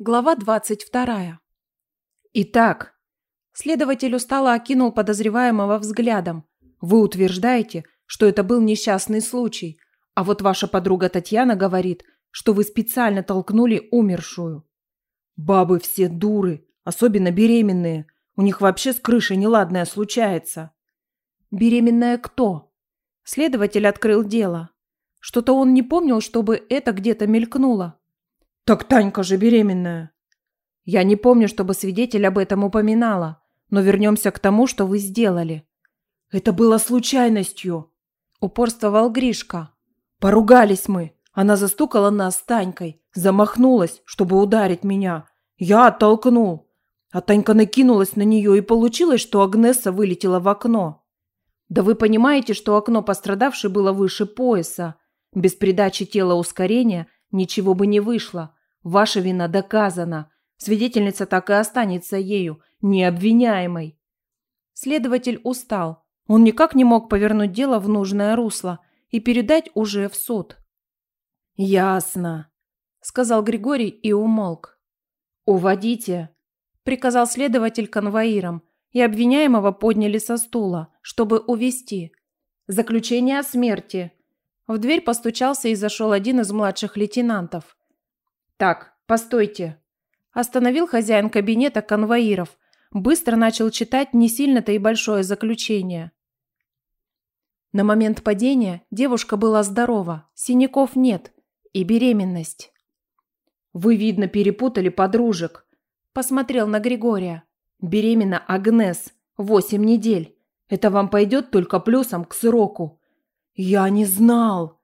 Глава 22. Итак, следователь устало окинул подозреваемого взглядом. Вы утверждаете, что это был несчастный случай, а вот ваша подруга Татьяна говорит, что вы специально толкнули умершую. Бабы все дуры, особенно беременные. У них вообще с крышей неладное случается. Беременная кто? Следователь открыл дело. Что-то он не помнил, чтобы это где-то мелькнуло. «Так Танька же беременная!» «Я не помню, чтобы свидетель об этом упоминала, но вернемся к тому, что вы сделали». «Это было случайностью!» – упорствовал Гришка. «Поругались мы. Она застукала нас с Танькой, замахнулась, чтобы ударить меня. Я оттолкнул. А Танька накинулась на нее, и получилось, что Агнеса вылетела в окно. Да вы понимаете, что окно пострадавшей было выше пояса. Без придачи тела ускорения ничего бы не вышло. Ваша вина доказана. Свидетельница так и останется ею, необвиняемой. Следователь устал. Он никак не мог повернуть дело в нужное русло и передать уже в суд. «Ясно», – сказал Григорий и умолк. «Уводите», – приказал следователь конвоирам, и обвиняемого подняли со стула, чтобы увести. «Заключение о смерти». В дверь постучался и зашел один из младших лейтенантов. «Так, постойте». Остановил хозяин кабинета конвоиров. Быстро начал читать не сильно-то и большое заключение. На момент падения девушка была здорова, синяков нет и беременность. «Вы, видно, перепутали подружек», – посмотрел на Григория. «Беременна Агнес, восемь недель. Это вам пойдет только плюсом к сроку». «Я не знал».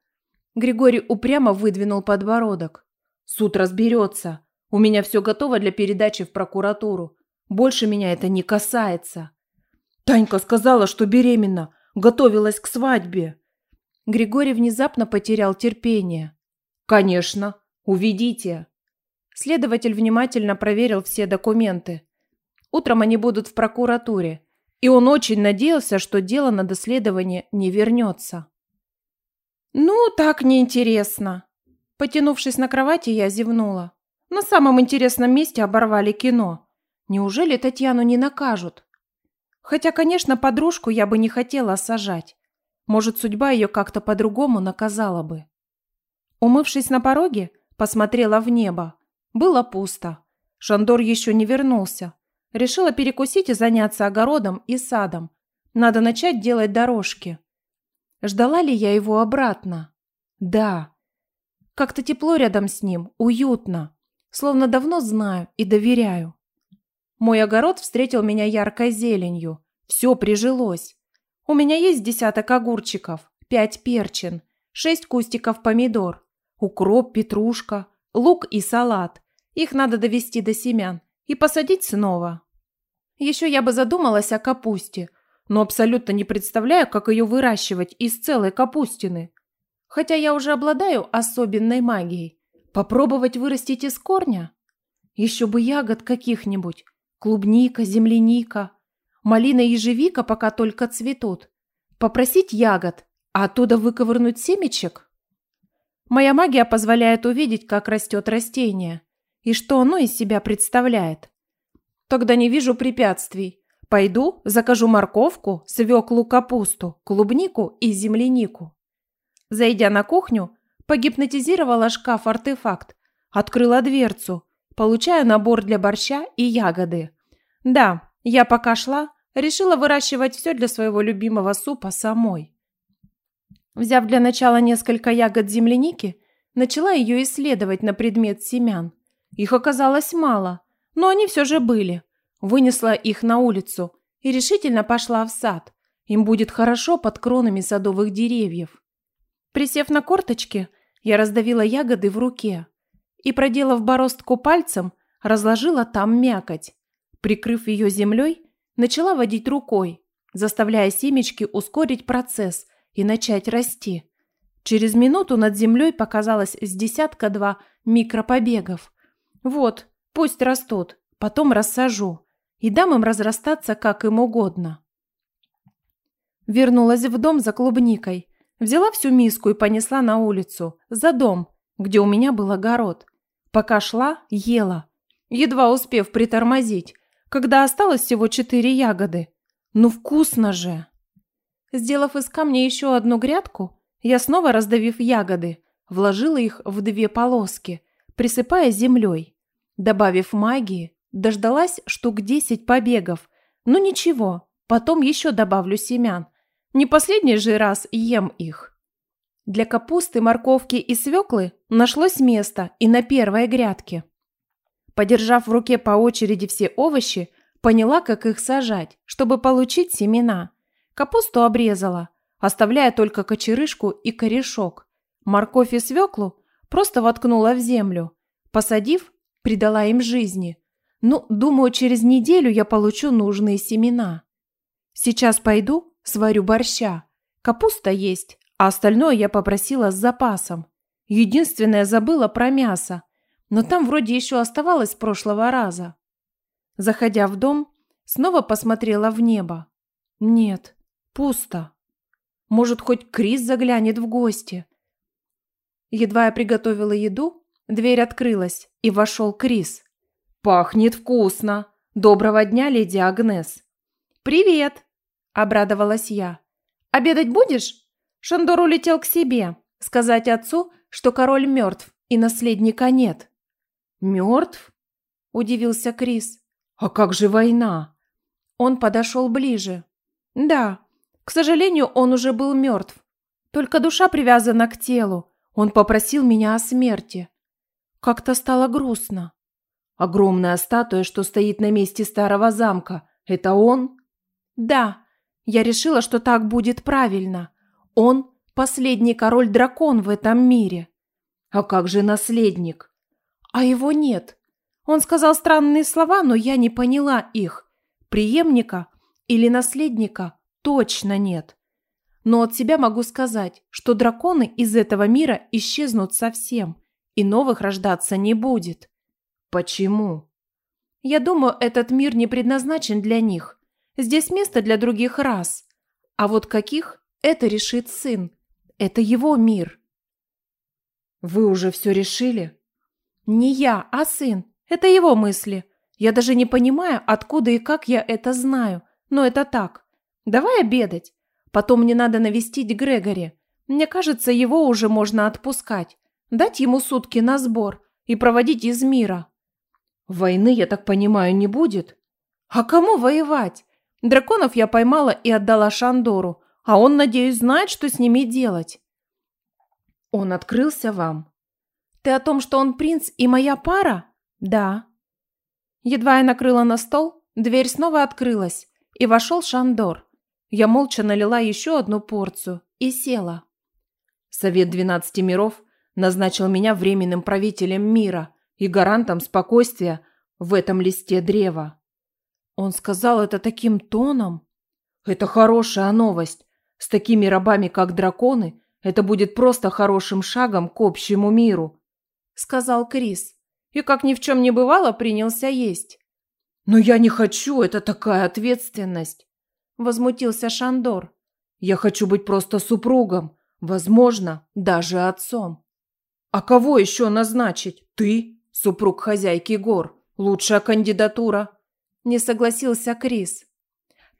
Григорий упрямо выдвинул подбородок. Суд разберется. У меня все готово для передачи в прокуратуру. Больше меня это не касается. Танька сказала, что беременна. Готовилась к свадьбе. Григорий внезапно потерял терпение. Конечно. Уведите. Следователь внимательно проверил все документы. Утром они будут в прокуратуре. И он очень надеялся, что дело на доследование не вернется. «Ну, так неинтересно», Потянувшись на кровати, я зевнула. На самом интересном месте оборвали кино. Неужели Татьяну не накажут? Хотя, конечно, подружку я бы не хотела сажать. Может, судьба ее как-то по-другому наказала бы. Умывшись на пороге, посмотрела в небо. Было пусто. Шандор еще не вернулся. Решила перекусить и заняться огородом и садом. Надо начать делать дорожки. Ждала ли я его обратно? Да. Как-то тепло рядом с ним, уютно. Словно давно знаю и доверяю. Мой огород встретил меня яркой зеленью. Все прижилось. У меня есть десяток огурчиков, пять перчин, шесть кустиков помидор, укроп, петрушка, лук и салат. Их надо довести до семян и посадить снова. Еще я бы задумалась о капусте, но абсолютно не представляю, как ее выращивать из целой капустины. Хотя я уже обладаю особенной магией. Попробовать вырастить из корня? Еще бы ягод каких-нибудь. Клубника, земляника. Малина и ежевика пока только цветут. Попросить ягод, а оттуда выковырнуть семечек? Моя магия позволяет увидеть, как растет растение и что оно из себя представляет. Тогда не вижу препятствий. Пойду, закажу морковку, свеклу, капусту, клубнику и землянику. Зайдя на кухню, погипнотизировала шкаф-артефакт, открыла дверцу, получая набор для борща и ягоды. Да, я пока шла, решила выращивать все для своего любимого супа самой. Взяв для начала несколько ягод земляники, начала ее исследовать на предмет семян. Их оказалось мало, но они все же были. Вынесла их на улицу и решительно пошла в сад. Им будет хорошо под кронами садовых деревьев. Присев на корточки, я раздавила ягоды в руке и, проделав бороздку пальцем, разложила там мякоть. Прикрыв ее землей, начала водить рукой, заставляя семечки ускорить процесс и начать расти. Через минуту над землей показалось с десятка-два микропобегов. Вот, пусть растут, потом рассажу и дам им разрастаться как им угодно. Вернулась в дом за клубникой – Взяла всю миску и понесла на улицу, за дом, где у меня был огород. Пока шла, ела. едва успев притормозить, когда осталось всего четыре ягоды. Ну вкусно же! Сделав из камня еще одну грядку, я снова, раздавив ягоды, вложила их в две полоски, присыпая землей. Добавив магии, дождалась штук десять побегов. Ну ничего, потом еще добавлю семян. Не последний же раз ем их. Для капусты, морковки и свеклы нашлось место и на первой грядке. Подержав в руке по очереди все овощи, поняла, как их сажать, чтобы получить семена. Капусту обрезала, оставляя только кочерышку и корешок. Морковь и свеклу просто воткнула в землю. Посадив, придала им жизни. Ну, думаю, через неделю я получу нужные семена. Сейчас пойду, сварю борща. Капуста есть, а остальное я попросила с запасом. Единственное, забыла про мясо. Но там вроде еще оставалось с прошлого раза. Заходя в дом, снова посмотрела в небо. Нет, пусто. Может, хоть Крис заглянет в гости. Едва я приготовила еду, дверь открылась, и вошел Крис. «Пахнет вкусно! Доброго дня, леди Агнес!» «Привет!» – обрадовалась я. «Обедать будешь?» Шандор улетел к себе, сказать отцу, что король мертв и наследника нет. «Мертв?» – удивился Крис. «А как же война?» Он подошел ближе. «Да, к сожалению, он уже был мертв. Только душа привязана к телу. Он попросил меня о смерти. Как-то стало грустно. Огромная статуя, что стоит на месте старого замка, это он? Да, я решила, что так будет правильно. Он – последний король-дракон в этом мире. А как же наследник? А его нет. Он сказал странные слова, но я не поняла их. Приемника или наследника точно нет. Но от себя могу сказать, что драконы из этого мира исчезнут совсем, и новых рождаться не будет. Почему? Я думаю, этот мир не предназначен для них. Здесь место для других рас. А вот каких, это решит сын. Это его мир. Вы уже все решили? Не я, а сын. Это его мысли. Я даже не понимаю, откуда и как я это знаю, но это так. Давай обедать. Потом мне надо навестить Грегори. Мне кажется, его уже можно отпускать. Дать ему сутки на сбор и проводить из мира. Войны, я так понимаю, не будет? А кому воевать? Драконов я поймала и отдала Шандору, а он, надеюсь, знает, что с ними делать. Он открылся вам? Ты о том, что он принц и моя пара? Да. Едва я накрыла на стол, дверь снова открылась, и вошел Шандор. Я молча налила еще одну порцию и села. Совет двенадцати миров назначил меня временным правителем мира и гарантом спокойствия в этом листе древа. Он сказал это таким тоном. Это хорошая новость. С такими рабами, как драконы, это будет просто хорошим шагом к общему миру, сказал Крис и, как ни в чем не бывало, принялся есть. «Но я не хочу, это такая ответственность!» Возмутился Шандор. «Я хочу быть просто супругом, возможно, даже отцом». «А кого еще назначить? Ты, супруг хозяйки гор, лучшая кандидатура!» Не согласился Крис.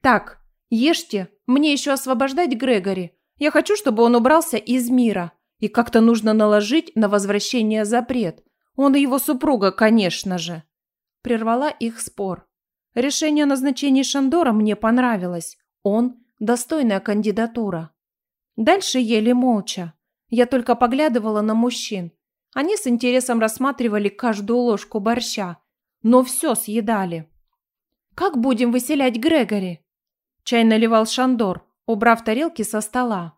«Так, ешьте, мне еще освобождать Грегори. Я хочу, чтобы он убрался из мира. И как-то нужно наложить на возвращение запрет. Он и его супруга, конечно же. Прервала их спор. Решение о назначении Шандора мне понравилось. Он – достойная кандидатура. Дальше ели молча. Я только поглядывала на мужчин. Они с интересом рассматривали каждую ложку борща, но все съедали. «Как будем выселять Грегори?» Чай наливал Шандор, убрав тарелки со стола.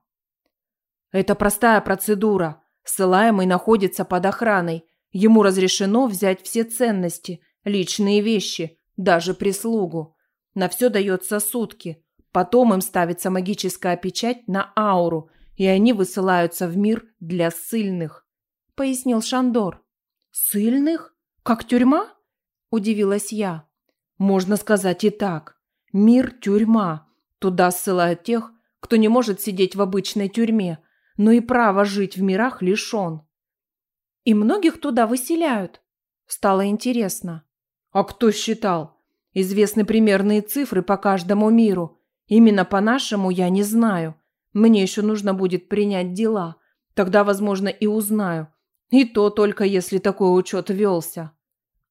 «Это простая процедура. Ссылаемый находится под охраной. Ему разрешено взять все ценности, личные вещи, даже прислугу. На все дается сутки. Потом им ставится магическая печать на ауру, и они высылаются в мир для ссыльных», – пояснил Шандор. «Ссыльных? Как тюрьма?» – удивилась я. «Можно сказать и так. Мир – тюрьма. Туда ссылают тех, кто не может сидеть в обычной тюрьме, но и право жить в мирах лишен. И многих туда выселяют. Стало интересно. А кто считал? Известны примерные цифры по каждому миру. Именно по нашему я не знаю. Мне еще нужно будет принять дела. Тогда, возможно, и узнаю. И то только если такой учет велся.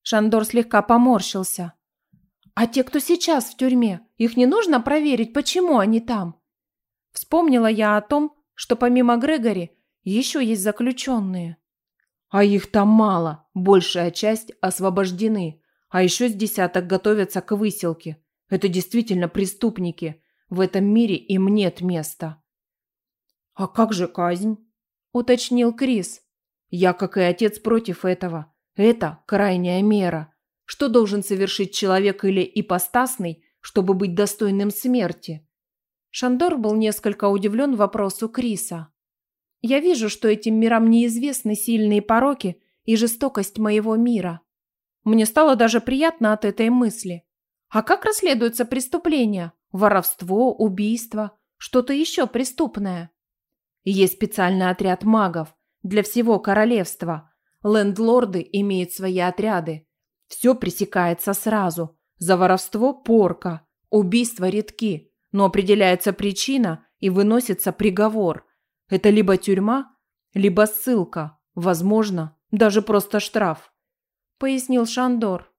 Шандор слегка поморщился. А те, кто сейчас в тюрьме, их не нужно проверить, почему они там? Вспомнила я о том, что помимо Грегори еще есть заключенные. А их там мало, большая часть освобождены, а еще с десяток готовятся к выселке. Это действительно преступники. В этом мире им нет места. «А как же казнь?» – уточнил Крис. «Я, как и отец, против этого. Это крайняя мера. Что должен совершить человек или ипостасный, чтобы быть достойным смерти?» Шандор был несколько удивлен вопросу Криса. «Я вижу, что этим мирам неизвестны сильные пороки и жестокость моего мира. Мне стало даже приятно от этой мысли. А как расследуются преступления? Воровство, убийство, что-то еще преступное?» Есть специальный отряд магов для всего королевства. Лендлорды имеют свои отряды. Все пресекается сразу. За воровство – порка. Убийства редки, но определяется причина и выносится приговор. Это либо тюрьма, либо ссылка, возможно, даже просто штраф. Пояснил Шандор.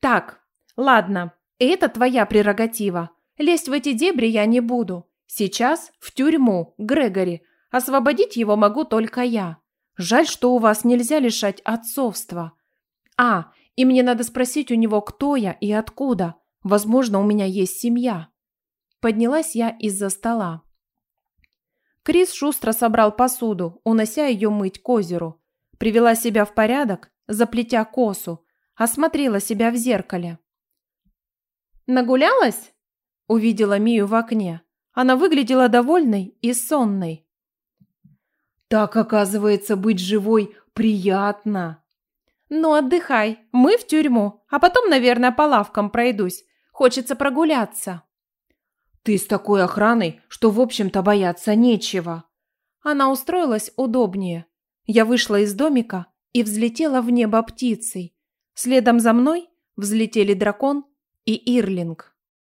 Так, ладно, это твоя прерогатива. Лезть в эти дебри я не буду. Сейчас в тюрьму, Грегори. Освободить его могу только я. Жаль, что у вас нельзя лишать отцовства. А, и мне надо спросить у него, кто я и откуда. Возможно, у меня есть семья. Поднялась я из-за стола. Крис шустро собрал посуду, унося ее мыть к озеру. Привела себя в порядок, заплетя косу, осмотрела себя в зеркале. «Нагулялась?» Увидела Мию в окне. Она выглядела довольной и сонной. «Так, оказывается, быть живой приятно!» «Ну, отдыхай. Мы в тюрьму, а потом, наверное, по лавкам пройдусь. Хочется прогуляться». «Ты с такой охраной, что, в общем-то, бояться нечего». Она устроилась удобнее. Я вышла из домика и взлетела в небо птицей. Следом за мной взлетели дракон и Ирлинг.